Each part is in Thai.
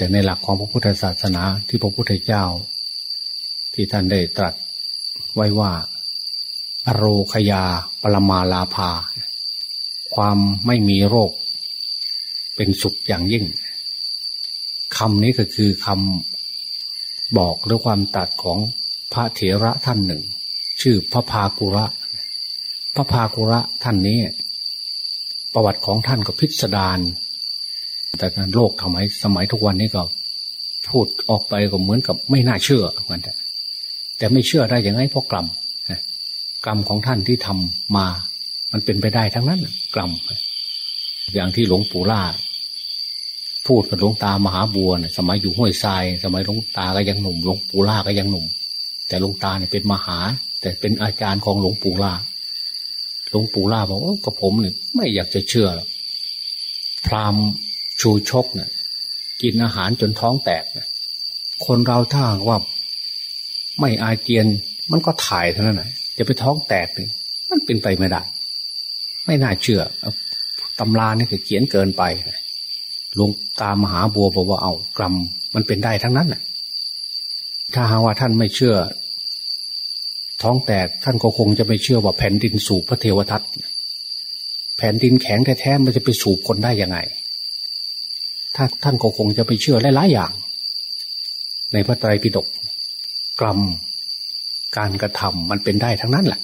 แต่ในหลักของพระพุทธศาสนาที่พระพุทธเจ้า ที่ท่านได้ตรัสไว้ว่าอโรคยาปรมาลาภา ความไม่มีโรค เป็นสุขอย่างยิ่งคำนี้ก็คือคำบอกหรือความตัดของพระเถระท่านหนึ่ง ชื่อพระพากุระ พระพากุระท่านนี้ ประวัติของท่านก็พิสดาร แต่การโลกทำไมสมัยทุกวันนี้ก็ พูดออกไปก็เหมือนกับไม่น่าเชื่อเหมือนกันแต่ไม่เชื่อได้ยังไงเพราะกรรมกรรมของท่านที่ทำมา มันเป็นไปได้ทั้งนั้นกรรมอย่างที่หลวงปู่ล่าพูดกับหลวงตามหาบัวเนี่ยสมัยอยู่ห้วยทราย สมัยหลวงตาก็ยังหนุ่มหลวงปู่ล่าก็ยังหนุ่ม แต่หลวงตาเนี่ยเป็นมหา แต่เป็นอาจารย์ของหลวงปู่ล่าหลวงปู่ล่าบอกว่าก็ผมเนี่ยไม่อยากจะเชื่อพราม ชูชกเนี่ยกินอาหารจนท้องแตกนคนเราถ้าว่า ไม่อาเจียนมันก็ถ่ายเท่านั้นแหละจะไปท้องแตกนึ่มันเป็นไปไม่ได้ ไม่น่าเชื่อตำรานี่คือเขียนเกินไปหลวงตามหาบัวบอกว่าเอากรรมมันเป็นได้ทั้งนั้นน่ะถ้าหาว่าท่านไม่เชื่อ ท้องแตกท่านก็คงจะไม่เชื่อว่าแผ่นดินสูบพระเทวทัตแผ่นดินแข็งแท้ๆมันจะไปสูบคนได้ยังไง ถ้าท่านก็คงจะไปเชื่อหลายๆอย่าง ในพระไตรปิฎกกรรมการกระทำมันเป็นได้ทั้งนั้นแหละ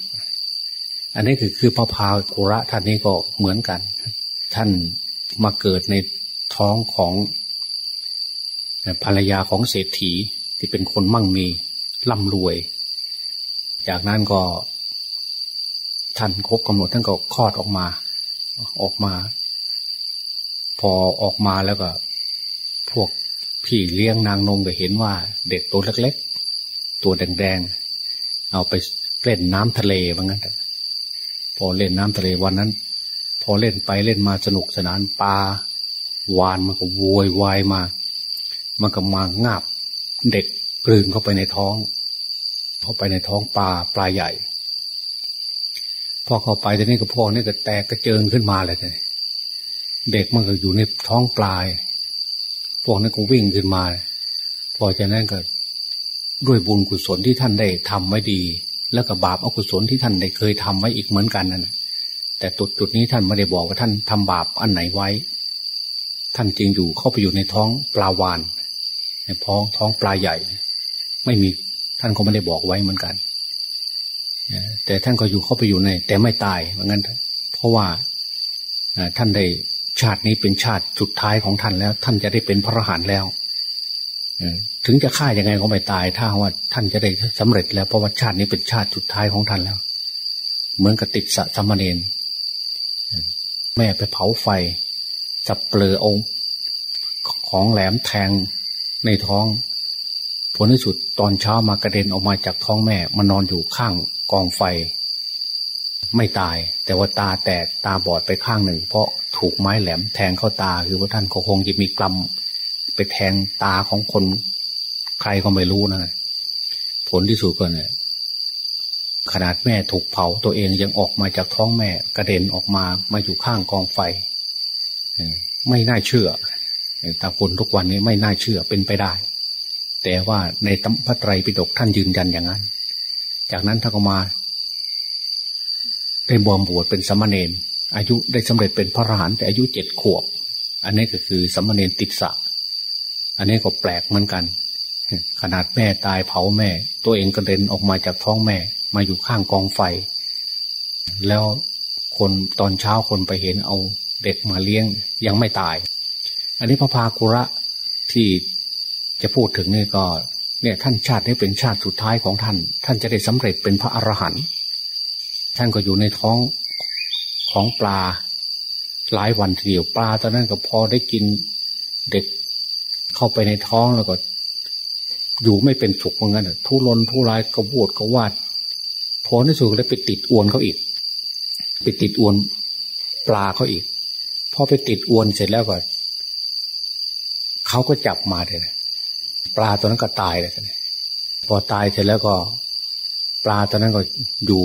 อันนี้คือคือพระพาโกระท่านนี้ก็เหมือนกัน ท่านมาเกิดในท้องของภรรยาของเศรษฐีที่เป็นคนมั่งมีร่ำรวย จากนั้นก็ ท่านครบกำหนดท่านก็คลอดออกมา ออกมา พอออกมาแล้วก็ พวกพี่เลี้ยงนางนงก็เห็นว่า เด็กตัวเล็กๆ ตัวแดงๆ เอาไปเล่นน้ำทะเลว่างั้นพอเล่นน้ำทะเลวันนั้น พอเล่นไปเล่นมาสนุกสนานปลาวานมันก็โวยวายมา มันก็มางาบ เด็กกลืนเข้าไปในท้อง เข้าไปในท้องปลาปลาใหญ่ พอเข้าไปตอนนี้ก็พ่อนี่ก็แตกกระเจิงขึ้นมาเลยทีเด็กมันก็อยู่ในท้องปลาย พวกนั้นก็วิ่งขึ้นมา พอจากนั้นก็ด้วยบุญกุศลที่ท่านได้ทำไว้ดี แล้วก็บาปอกุศลที่ท่านได้เคยทำไว้อีกเหมือนกันนั่นแต่จุดจุดนี้ท่านไม่ได้บอกว่าท่านทำบาปอันไหนไว้ ท่านจึงอยู่เข้าไปอยู่ในท้องปลาวานในท้องท้องปลาใหญ่ ไม่มีท่านก็ไม่ได้บอกไว้เหมือนกันแต่ท่านก็อยู่เข้าไปอยู่ใน แต่ไม่ตายเหมือนกันเพราะว่าท่านได้ ชาตินี้เป็นชาติสุดท้ายของท่านแล้ว ท่านจะได้เป็นพระอรหันต์แล้วถึงจะฆ่ายังไงก็ไม่ตาย ถ้าว่าท่านจะได้สำเร็จแล้วเพราะว่าชาตินี้เป็นชาติสุดท้ายของท่านแล้ว เหมือนกับติดสะสมเณรแม่ไปเผาไฟจับเปลือองของแหลมแทงในท้อง ผลที่สุดตอนเช้ามากระเด็นออกมาจากท้องแม่มานอนอยู่ข้างกองไฟ ไม่ตาย แต่ว่าตาแตกตาบอดไปข้างหนึ่ง เพราะถูกไม้แหลมแทงเข้าตาคือว่าท่านคงจะมีกลัมไปแทงตาของคนใครก็ไม่รู้นะผลที่สุดก็เนี่ยขนาดแม่ถูกเผาตัวเองยังออกมาจากท้องแม่กระเด็นออกมามาอยู่ข้างกองไฟไม่น่าเชื่อแต่คนทุกวันนี้ไม่น่าเชื่อเป็นไปได้ แต่ว่าในตพระไตรปิฎกท่านยืนยันอย่างนั้น จากนั้นท่านก็มา ได้บวมบวชเป็นสมณเณรอายุได้สำเร็จเป็นพระอรหันต์แต่อายุเจ็ดขวบ อันนี้ก็คือสมณเณรติดสะ อันนี้ก็แปลกเหมือนกัน ขนาดแม่ตายเผาแม่ ตัวเองกระเด็นออกมาจากท้องแม่ มาอยู่ข้างกองไฟ แล้วคนตอนเช้าคนไปเห็นเอาเด็กมาเลี้ยงยังไม่ตาย อันนี้พระพากุระที่จะพูดถึงนี่ก็เนี่ยท่านชาตินี้เป็นชาติสุดท้ายของท่าน ท่านจะได้สำเร็จเป็นพระอรหันต์ ท่านก็อยู่ในท้องของปลา หลายวันทีเดียวปลาตอนนั้นก็พอได้กินเด็กเข้าไปในท้องแล้วก็ อยู่ไม่เป็นสุขเหมือนกันทุรนทุรายกระวดกระวาดพอในสุดแล้วไปติดอวนเขาอีก ไปติดอวนปลาเขาอีกพอไปติดอวนเสร็จแล้วก็เขาก็จับมาเลยปลาตัวนั้นก็ตายเลยพอตายเสร็จแล้วก็ ปลาตัวนั้นก็อยู่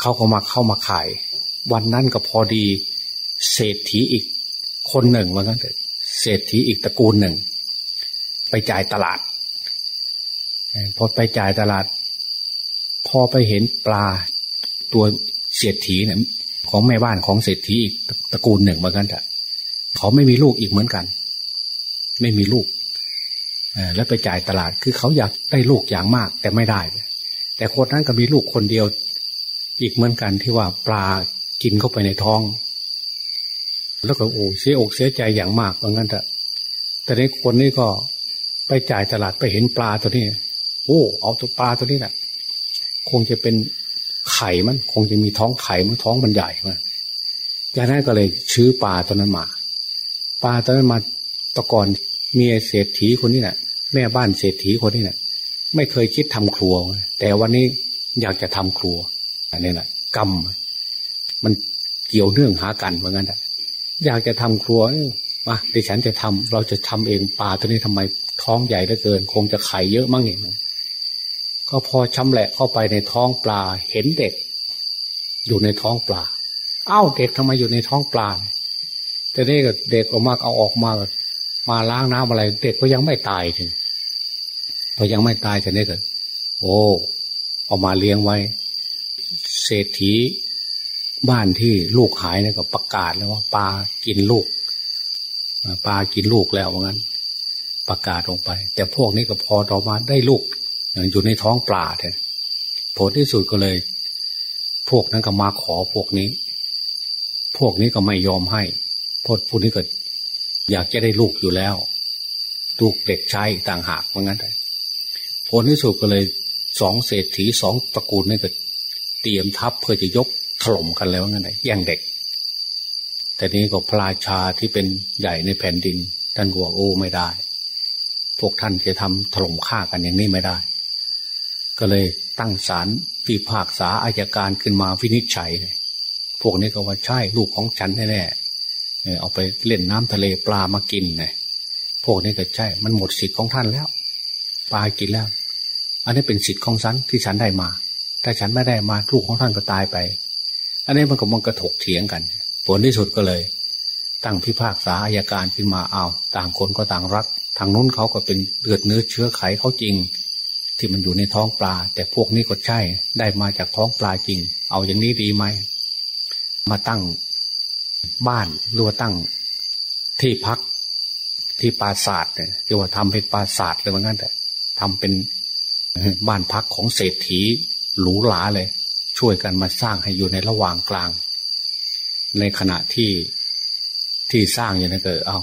เขาก็มาเข้ามาขาย วันนั้นก็พอดี เศรษฐีอีก คนหนึ่งว่างั้นเถอะเศรษฐีอีกตระกูลหนึ่ง ไปจ่ายตลาดพอไปจ่ายตลาด พอไปเห็นปลาตัวเศรษฐีเนี่ยของแม่บ้านของเศรษฐีอีกตระกูลหนึ่งเหมือนกันแต่เขาไม่มีลูกอีกเหมือนกัน ไม่มีลูกแล้วไปจ่ายตลาดคือเขาอยากได้ลูกอย่างมากแต่ไม่ได้ แต่คนนั้นก็มีลูกคนเดียว อีกเหมือนกันที่ว่าปลากินเข้าไปในท้อง แล้วก็โอ้เสียอกเสียใจอย่างมากเหมือนกันแต่แต่ในคนนี้ก็ไปจ่ายตลาดไปเห็นปลาตัวนี้ โอ้เอาตัวปลาตัวนี้แหละคงจะเป็นไข่มัน คงจะมีท้องไข่มันท้องมันใหญ่มากจากนั้นก็เลยชื้อปลาตัวนั้นมาปลาตัวนั้นมาตะกอนเมียเศรษฐีคนนี้แหละแม่บ้านเศรษฐีคนนี้แหละไม่เคยคิดทำครัว แต่วันนี้อยากจะทำครัว อันนี้แหละกรรม มันเกี่ยวเนื่องหากันเหมือนกันอยากจะทำครัวมาดิฉันจะทำเราจะทำเองปลาตัวนี้ทำไมท้องใหญ่เหลือเกิน คงจะไข่เยอะมั้งเนี่ยก็พอชำแหละเข้าไปในท้องปลาเห็นเด็ก อยู่ในท้องปลา เอ้าเด็กทำไมอยู่ในท้องปลาแต่นี่ก็เด็กออกมาเอาออกมามาล้างน้ำอะไร เด็กก็ยังไม่ตายถึงพอยังไม่ตายแต่นี่ก็โอ้เอามาเลี้ยงไว้ เศรษฐีบ้านที่ลูกหายเนี่ยก็ประกาศเลยว่าปลากินลูกปลากินลูกแล้วว่างั้น ประกาศลงไป แต่พวกนี้ก็พอต่อมาได้ลูกอยู่ในท้องปลาแทนผลที่สุดก็เลย พวกนั้นก็มาขอพวกนี้ พวกนี้ก็ไม่ยอมให้พวกพวกนี้ก็อยากจะได้ลูกอยู่แล้ว ลูกเด็กชายต่างหากว่างั้นผลที่สุดก็เลยสองเศรษฐีสองตระกูลนี่ก็ เตรียมทัพเพื่อจะยกถล่มกันแล้วงั้นแย่งเด็ก แต่นี้ก็พระราชาที่เป็นใหญ่ในแผ่นดิน ท่านก็บอกโอ้ไม่ได้ พวกท่านจะทำถล่มฆ่ากันอย่างนี้ไม่ได้ ก็เลยตั้งศาลพิพากษาอายการขึ้นมาวินิจฉัยพวกนี้ก็ว่าใช่ลูกของฉันแน่ๆเอาไปเล่นน้ำทะเลปลามากินไงพวกนี้ก็ใช่ มันหมดสิทธิ์ของท่านแล้ว ปลากินแล้ว อันนี้เป็นสิทธิ์ของฉันที่ฉันได้มา ถ้าฉันไม่ได้มาลูกของท่านก็ตายไป อันนี้มันก็มันกระถกเถียงกัน ผลที่สุดก็เลย ตั้งพิพากษาอายการขึ้นมาเอาต่างคนก็ต่างรัก ทางนู้นเขาก็เป็นเลือดเนื้อเชื้อไขเขาจริง ที่มันอยู่ในท้องปลา แต่พวกนี้ก็ใช่ ได้มาจากท้องปลาจริง เอาอย่างนี้ดีไหมมาตั้งบ้านหรือว่าตั้งที่พักที่ปราสาทเนี่ยเรียกว่าทำเป็นปราสาทเลยเหมือนกันแต่ทำเป็นบ้านพักของเศรษฐี หรูหราเลย ช่วยกันมาสร้างให้อยู่ในระหว่างกลาง ในขณะที่ที่สร้างอย่างนั้นก็เอา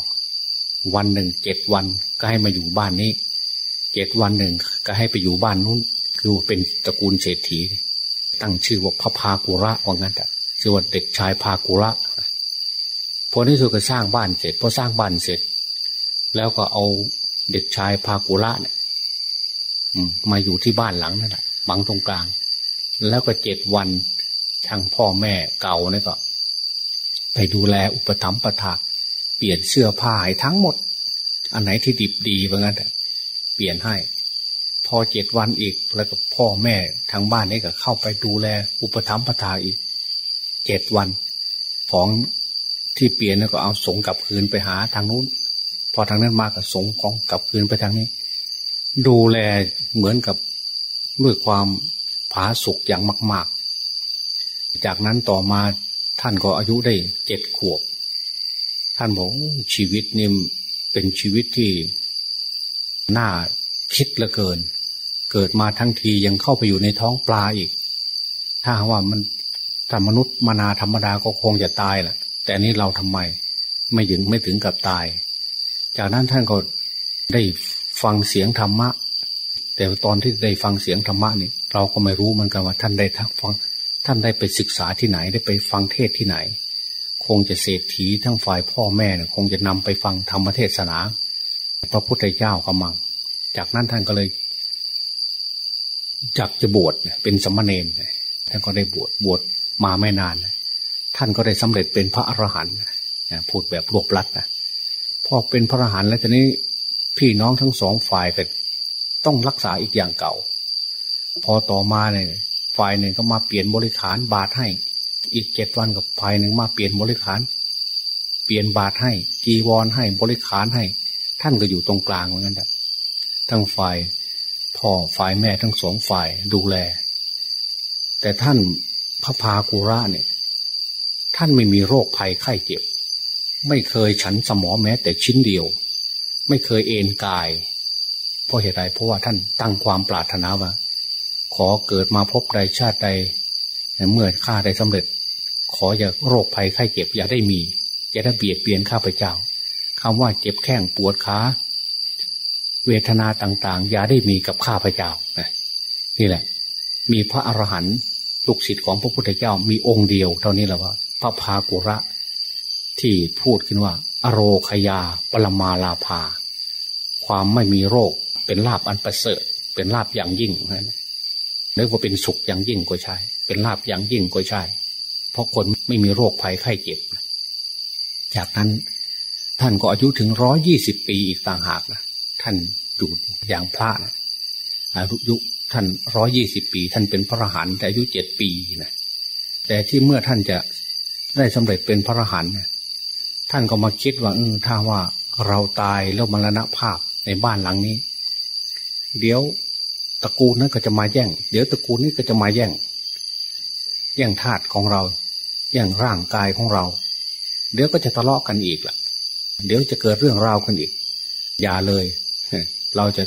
วันหนึ่งเจ็ดวันก็ให้มาอยู่บ้านนี้เจ็ดวันหนึ่งก็ให้ไปอยู่บ้านนู้น คือเป็นตระกูลเศรษฐี ตั้งชื่อว่าพระพากุระว่างั้นแต่ชื่อว่าเด็กชายพากุระพอที่สุดก็สร้างบ้านเสร็จพอสร้างบ้านเสร็จ แล้วก็เอาเด็กชายพากุระเนี่ยมาอยู่ที่บ้านหลังนั่นแหละ บังตรงกลาง แล้วก็เจ็ดวันทางพ่อแม่เก่าเนี่ยก็ ไปดูแลอุปถัมภ์ประทากเปลี่ยนเสื้อผ้าให้ทั้งหมด อันไหนที่ดิบดีเพราะงั้นเปลี่ยนให้ พอเจ็ดวันอีกแล้วก็พ่อแม่ทางบ้านนี้ก็เข้าไปดูแลอุปถัมภ์ประทาอีกเจ็ดวัน ของที่เปลี่ยนแล้วก็เอาสงกลับคืนไปหาทางนู้น พอทางนั้นมาก็สงของกลับคืนไปทางนี้ ดูแลเหมือนกับ ด้วยความผาสุกอย่างมาก ๆ จากนั้นต่อมาท่านก็อายุได้เจ็ดขวบ ท่านบอกชีวิตนี่เป็นชีวิตที่น่าคิดเหลือเกิน เกิดมาทั้งทียังเข้าไปอยู่ในท้องปลาอีก ถ้าว่ามันถ้ามนุษย์มานาธรรมดาก็คงจะตายแหละแต่นี้เราทำไมไม่ถึงไม่ถึงกับตาย จากนั้นท่านก็ได้ฟังเสียงธรรมะ แต่ตอนที่ได้ฟังเสียงธรรมะนี่เราก็ไม่รู้เหมือนกันว่าท่านได้ฟังท่านได้ไปศึกษาที่ไหนได้ไปฟังเทศที่ไหน คงจะเศรษฐีทั้งฝ่ายพ่อแม่เนี่ยคงจะนำไปฟังธรรมเทศนา พระพุทธเจ้ากำมัง จากนั้นท่านก็เลยจักจะบวชเป็นสมณเณรท่านก็ได้บวชบวชมาไม่นาน ท่านก็ได้สำเร็จเป็นพระอรหันต์พูดแบบรวบลัดนะพอเป็นพระอรหันต์แล้วทีนี้พี่น้องทั้งสองฝ่ายก็ ต้องรักษาอีกอย่างเก่า พอต่อมาเนี่ยฝ่ายหนึ่งก็มาเปลี่ยนบริขารบาทให้ อีกเจ็ดวันกับฝ่ายหนึ่งมาเปลี่ยนบริขาร เปลี่ยนบาตรให้กีวรให้บริขารให้ ท่านก็อยู่ตรงกลางเหมือนกันทั้งฝ่ายพ่อฝ่ายแม่ทั้งสองฝ่ายดูแล แต่ท่านพระพากุระเนี่ย ท่านไม่มีโรคภัยไข้เจ็บ ไม่เคยฉันสมอแม้แต่ชิ้นเดียว ไม่เคยเอนกาย เพราะเหตุใดเพราะว่าท่านตั้งความปรารถนาว่า ขอเกิดมาพบใดชาติใด เมื่อข้าได้สำเร็จ ขออย่าโรคภัยไข้เจ็บอย่าได้มีอย่าได้เบียดเบียนข้าพเจ้าคำว่าเจ็บแข้งปวดขาเวทนาต่าง ๆ อย่าได้มีกับข้าพเจ้านี่แหละ มีพระอรหันต์ลูกศิษย์ของพระพุทธเจ้ามีองค์เดียว เท่านี้แหละว่า พระพากุระ ที่พูดขึ้นว่า อโรคยาปรมาลาภาความไม่มีโรค เป็นลาบอันประเสริฐ เป็นลาบอย่างยิ่งนะนึกว่าเป็นสุขอย่างยิ่งก็ใช่ เป็นลาบอย่างยิ่งก็ใช่ เพราะคนไม่มีโรคภัยไข้เจ็บ จากนั้นท่านก็อายุถึงร้อยี่สิบปีอีกต่างหากนะท่านอยู่อย่างพระนะอายุท่านร้อยี่สิบปี ท่านเป็นพระอรหันต์แต่อายุเจ็ดปีนะแต่ที่เมื่อท่านจะได้สำเร็จเป็นพระอรหันต์ท่านก็มาคิดว่าเออถ้าว่าเราตายแล้วมรณภาพในบ้านหลังนี้ เดี๋ยวตระกูลนั้นก็จะมาแย่ง เดี๋ยวตระกูลนี้ก็จะมาแย่ง แย่งธาตุของเรา แย่งร่างกายของเรา เดี๋ยวก็จะทะเลาะกันอีกล่ะ เดี๋ยวจะเกิดเรื่องราวกันอีก อย่าเลย เราจะ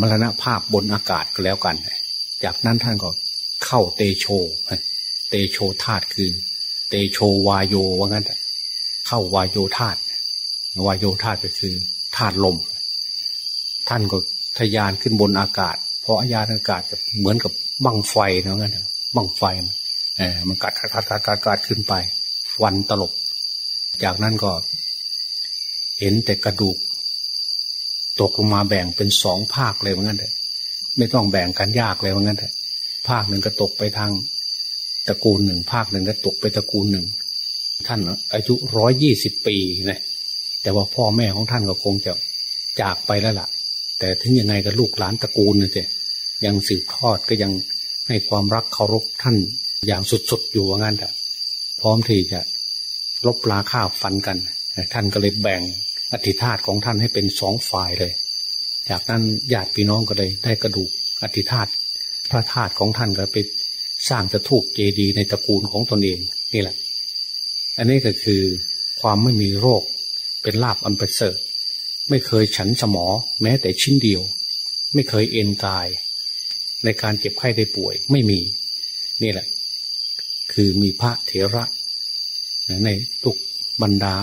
มรณะภาพบนอากาศก็แล้วกัน จากนั้นท่านก็เข้าเตโช เตโชธาตุคือ เตโชวายโยว่างั้นเข้าวายโยธาตุวายโยธาตุก็คือธาตุลม ท่านก็ ทยานขึ้นบนอากาศ เพราะอายานอากาศจะเหมือนกับบังไฟเนาะงั้นบังไฟมันเออมันกัดกัดกัดกัดกัดกัดขึ้นไปฟันตลบ จากนั้นก็ เห็นแต่กระดูก ตกลงมาแบ่งเป็นสองภาคเลยว่างั้นเลยไม่ต้องแบ่งกันยากเลยว่างั้นเลยภาคหนึ่งก็ตกไปทางตระกูลหนึ่งภาคหนึ่งก็ตกไปตระกูลหนึ่งท่านอายุร้อยยี่สิบปีนะแต่ว่าพ่อแม่ของท่านก็คงจะจากไปแล้วล่ะ แต่ถึงยังไงกับลูกหลานตระกูลเนี่ยยังสืบทอดก็ยังให้ความรักเคารพท่านอย่างสุดๆอยู่ว่างั้นแต่พร้อมที่จะลบลาข้าฟันกัน ท่านก็เลยแบ่งอธิธาตของท่านให้เป็นสองฝ่ายเลย จากนั้นญาติพี่น้องก็เลยได้กระดูกอธิธาตพระธาตุของท่านก็ไปสร้างจะทูกเจดีในตระกูลของตนเองนี่แหละ อันนี้ก็คือความไม่มีโรคเป็นลาบอันประเสริฐ ไม่เคยฉันสมอ แม้แต่ชิ้นเดียว ไม่เคยเอ็นกาย ในการเจ็บไข้ได้ป่วยไม่มี นี่แหละ คือมีพระเถระ ในทุกบรรดา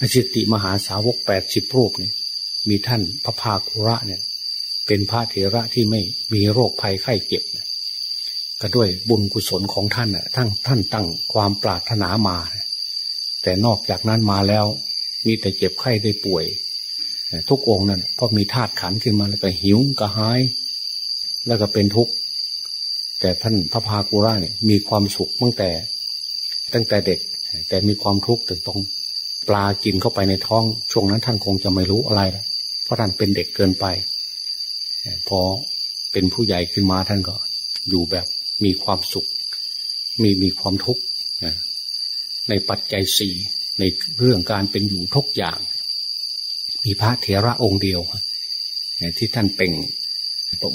อจิติมหาสาวกแปดสิบรูปเนี่ยมีท่านพระภาคุระเนี่ย เป็นพระเถระที่ไม่มีโรคภัยไข้เจ็บก็ด้วยบุญกุศลของท่านน่ะทั้งท่านตั้งความปรารถนามา แต่นอกจากนั้นมาแล้ว มีแต่เจ็บไข้ได้ป่วย ทุกองค์นั่นพอมีธาตุขันขึ้นมาแล้วก็หิวกระหาย แล้วก็เป็นทุกข์แต่ท่านพระพากุระเนี่ยมีความสุขตั้งแต่ ตั้งแต่เด็ก แต่มีความทุกข์ถึงตรงปลากินเข้าไปในท้องช่วงนั้นท่านคงจะไม่รู้อะไรแล้วเพราะท่านเป็นเด็กเกินไป พอเป็นผู้ใหญ่ขึ้นมาท่านก็อยู่แบบมีความสุข มีมีความทุกข์ในปัจจัยสี่ในเรื่องการเป็นอยู่ทุกอย่าง มีพระเถระองค์เดียวที่ท่านเป่ง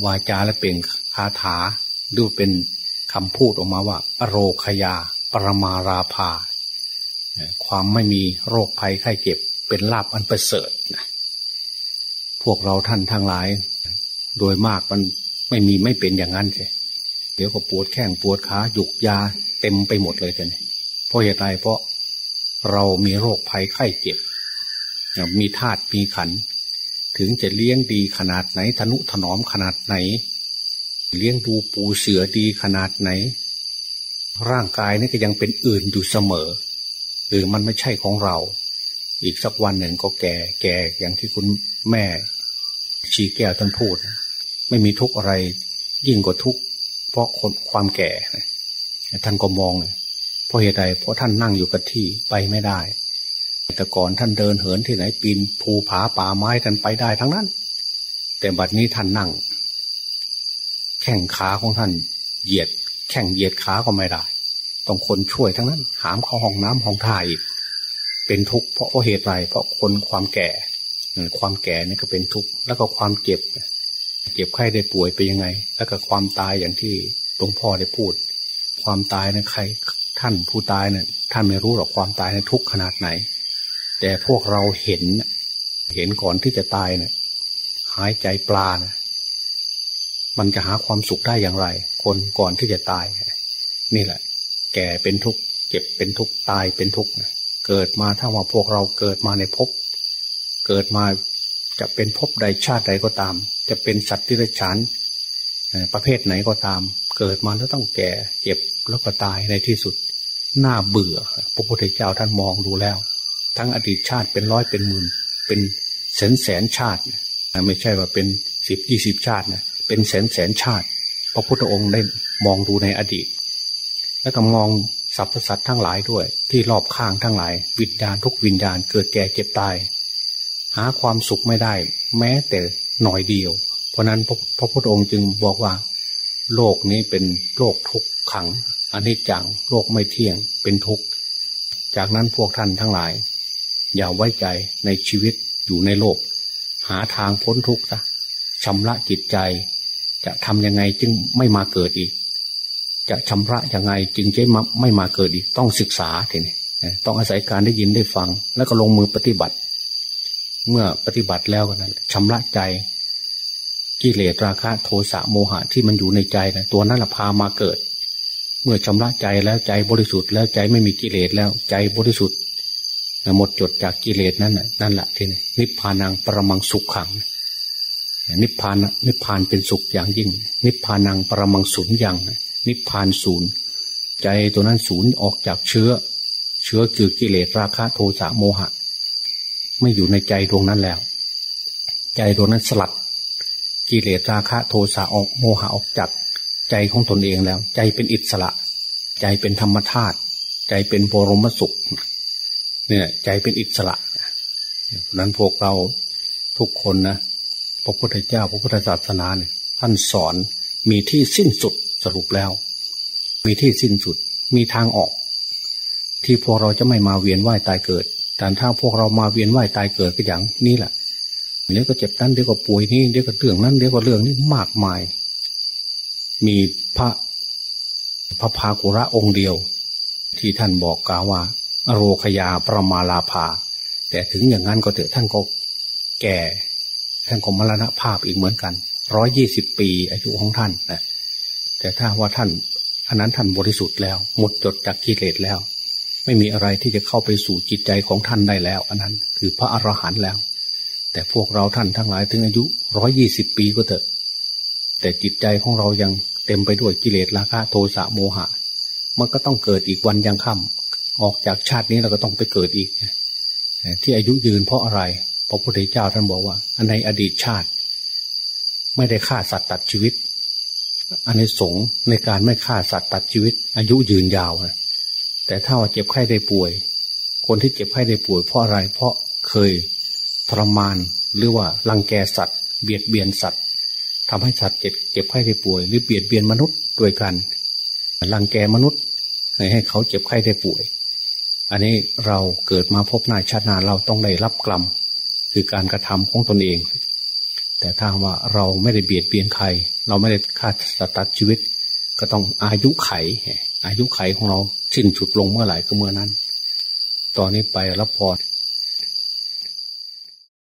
วาจาและเป่งคาถาดูเป็นคำพูดออกมาว่า โรคยา ปรมาราภา ความไม่มีโรคภัยไข้เจ็บ เป็นลาบอันประเสริฐนะพวกเราท่านทั้งหลาย โดยมากมันไม่มีไม่เป็นอย่างนั้นใช่เดี๋ยวก็ปวดแข้งปวดขาหยุกยาเต็มไปหมดเลยกันเพราะเหตุใดเพราะเรามีโรคภัยไข้เจ็บ มีธาตุมีขัน ถึงจะเลี้ยงดีขนาดไหนทนุถนอมขนาดไหน เลี้ยงดูปูเสือดีขนาดไหน ร่างกายนี่ก็ยังเป็นอื่นอยู่เสมอหรือมันไม่ใช่ของเรา อีกสักวันหนึ่งก็แก่แก่อย่างที่คุณแม่ ชีแก้วท่านพูด ไม่มีทุกข์อะไร ยิ่งกว่าทุกข์เพราะคนความแก่ท่านก็มองเพราะเหตุใดเพราะท่านนั่งอยู่กับที่ไปไม่ได้ แต่ก่อนท่านเดินเหินที่ไหนปีนภูผาป่าไม้ท่านไปได้ทั้งนั้น แต่บัดนี้ท่านนั่ง แข่งขาของท่าน เหยียด แข่งเหยียดขาก็ไม่ได้ ต้องคนช่วยทั้งนั้น หามเข้าห้องน้ำห้องท่าอีก เป็นทุกข์เพราะเหตุไร เพราะคนความแก่ ความแก่นี่ก็เป็นทุกข์ แล้วก็ความเจ็บ เจ็บไข้ได้ป่วยไปยังไง แล้วก็ความตายอย่างที่หลวงพ่อได้พูด ความตายนะใคร ท่านผู้ตายเนี่ยท่านไม่รู้หรอกความตายในทุกขนาดไหน แต่พวกเราเห็น เห็นก่อนที่จะตายเนี่ยหายใจปลานะมันจะหาความสุขได้อย่างไร คนก่อนที่จะตาย นี่แหละ แก่เป็นทุกข์เจ็บเป็นทุกข์ตายเป็นทุกข์เกิดมาถ้าว่าพวกเราเกิดมาในภพเกิดมาจะเป็นภพใดชาติใดก็ตาม จะเป็นสัตว์ที่ไรฉานประเภทไหนก็ตาม เกิดมาแล้วต้องแก่เจ็บแล้วก็ตายในที่สุด น่าเบื่อ พระพุทธเจ้าท่านมองดูแล้ว ทั้งอดีตชาติเป็นร้อยเป็นหมื่น เป็นแสนแสนชาติไม่ใช่ว่าเป็นสิบยี่สิบชาตินะเป็นแสนแสนชาติ พระพุทธองค์ได้มองดูในอดีต แล้วก็มองสรรพสัตว์ทั้งหลายด้วย ที่รอบข้างทั้งหลาย วิญญาณทุกวิญญาณเกิดแก่เจ็บตาย หาความสุขไม่ได้ แม้แต่หน่อยเดียว เพราะนั้นพระพุทธองค์จึงบอกว่า โลกนี้เป็นโลกทุกขังอันนี้จังโลกไม่เที่ยงเป็นทุกข์ จากนั้นพวกท่านทั้งหลาย อย่าไว้ใจในชีวิตอยู่ในโลก หาทางพ้นทุกข์ซะชำระจิตใจ จะทำยังไงจึงไม่มาเกิดอีก จะชำระยังไงจึงจะไม่มาเกิดอีก ต้องศึกษาทีนี้ต้องอาศัยการได้ยินได้ฟัง แล้วก็ลงมือปฏิบัติ เมื่อปฏิบัติแล้วนั้นชำระใจกิเลสราคะโทสะโมหะที่มันอยู่ในใจนะตัวนั้นละพามาเกิด เมื่อชำระใจแล้วใจบริสุทธิ์แล้วใจไม่มีกิเลสแล้วใจบริสุทธิ์ หมดจดจากกิเลสนั่นแหละนั่นแหละทีนี้นิพพานังปรมังสุขขัง นิพพานนิพพานเป็นสุขอย่างยิ่ง นิพพานังปรมังศูนย์อย่างนิพพานศูนย์ใจตัวนั้นศูนย์ออกจากเชื้อ เชื้อคือกิเลสราคะโทสะโมหะ ไม่อยู่ในใจดวงนั้นแล้ว ใจดวงนั้นสลัด กิเลสราคะโทสะออกโมหะออกจากใจของตนเองแล้ว ใจเป็นอิสระ ใจเป็นธรรมธาตุใจเป็นบรมสุข เนี่ยใจเป็นอิสระเพราะนั้นพวกเราทุกคนนะพระพุทธเจ้าพระพุทธศาสนาเนี่ยท่านสอนมีที่สิ้นสุดสรุปแล้ว มีที่สิ้นสุดมีทางออก ที่พวกเราจะไม่มาเวียนว่ายตายเกิด แต่ถ้าพวกเรามาเวียนว่ายตายเกิดก็อย่างนี้แหละเดี๋ยวก็เจ็บนั้นเดี๋ยวก็ป่วยนี่เดี๋ยวก็เรื่องนั้นเดี๋ยวก็เรื่องนี้มากมาย มีพระพระพากุระองค์เดียว ที่ท่านบอกกล่าวว่า โรคยาประมาลาภา แต่ถึงอย่างนั้นก็เถอะท่านก็แก่ ท่านก็มรณภาพอีกเหมือนกันร้อยยี่สิบปีอายุของท่านนะแต่ถ้าว่าท่านอันนั้นท่านบริสุทธิ์แล้ว หมดจดจากกิเลสแล้ว ไม่มีอะไรที่จะเข้าไปสู่จิตใจของท่านได้แล้ว อันนั้นคือพระอรหันต์แล้ว แต่พวกเราท่านทั้งหลายถึงอายุร้อยยี่สิบปีก็เถอะ แต่จิตใจของเรายังเต็มไปด้วยกิเลสราคะโทสะโมหะ มันก็ต้องเกิดอีกวันยังค่ำ ออกจากชาตินี้เราก็ต้องไปเกิดอีก ที่อายุยืนเพราะอะไรพระพุทธเจ้าท่านบอกว่าในอดีตชาติ ไม่ได้ฆ่าสัตว์ตัดชีวิต อันในสงในการไม่ฆ่าสัตว์ตัดชีวิต อายุยืนยาวนะแต่ถ้าว่าเจ็บไข้ได้ป่วย คนที่เจ็บไข้ได้ป่วยเพราะอะไร เพราะเคยทรมานหรือว่ารังแกสัตว์ เบียดเบียนสัตว์ทำให้สัตว์เจ็บเจ็บไข้ได้ป่วย หรือเบียดเบียนมนุษย์ด้วยกันรังแกมนุษย์ให้เขาเจ็บไข้ได้ป่วย อันนี้เราเกิดมาพบหน้าชาตินาเราต้องได้รับกรรมคือการกระทำของตนเอง แต่ถ้าว่าเราไม่ได้เบียดเบียนใคร เราไม่ได้ฆ่าสัตว์ตัดชีวิต ก็ต้องอายุไข อายุไขของเราสิ้นสุดลงเมื่อไหร่ก็เมื่อนั้น ตอนนี้ไปรับพร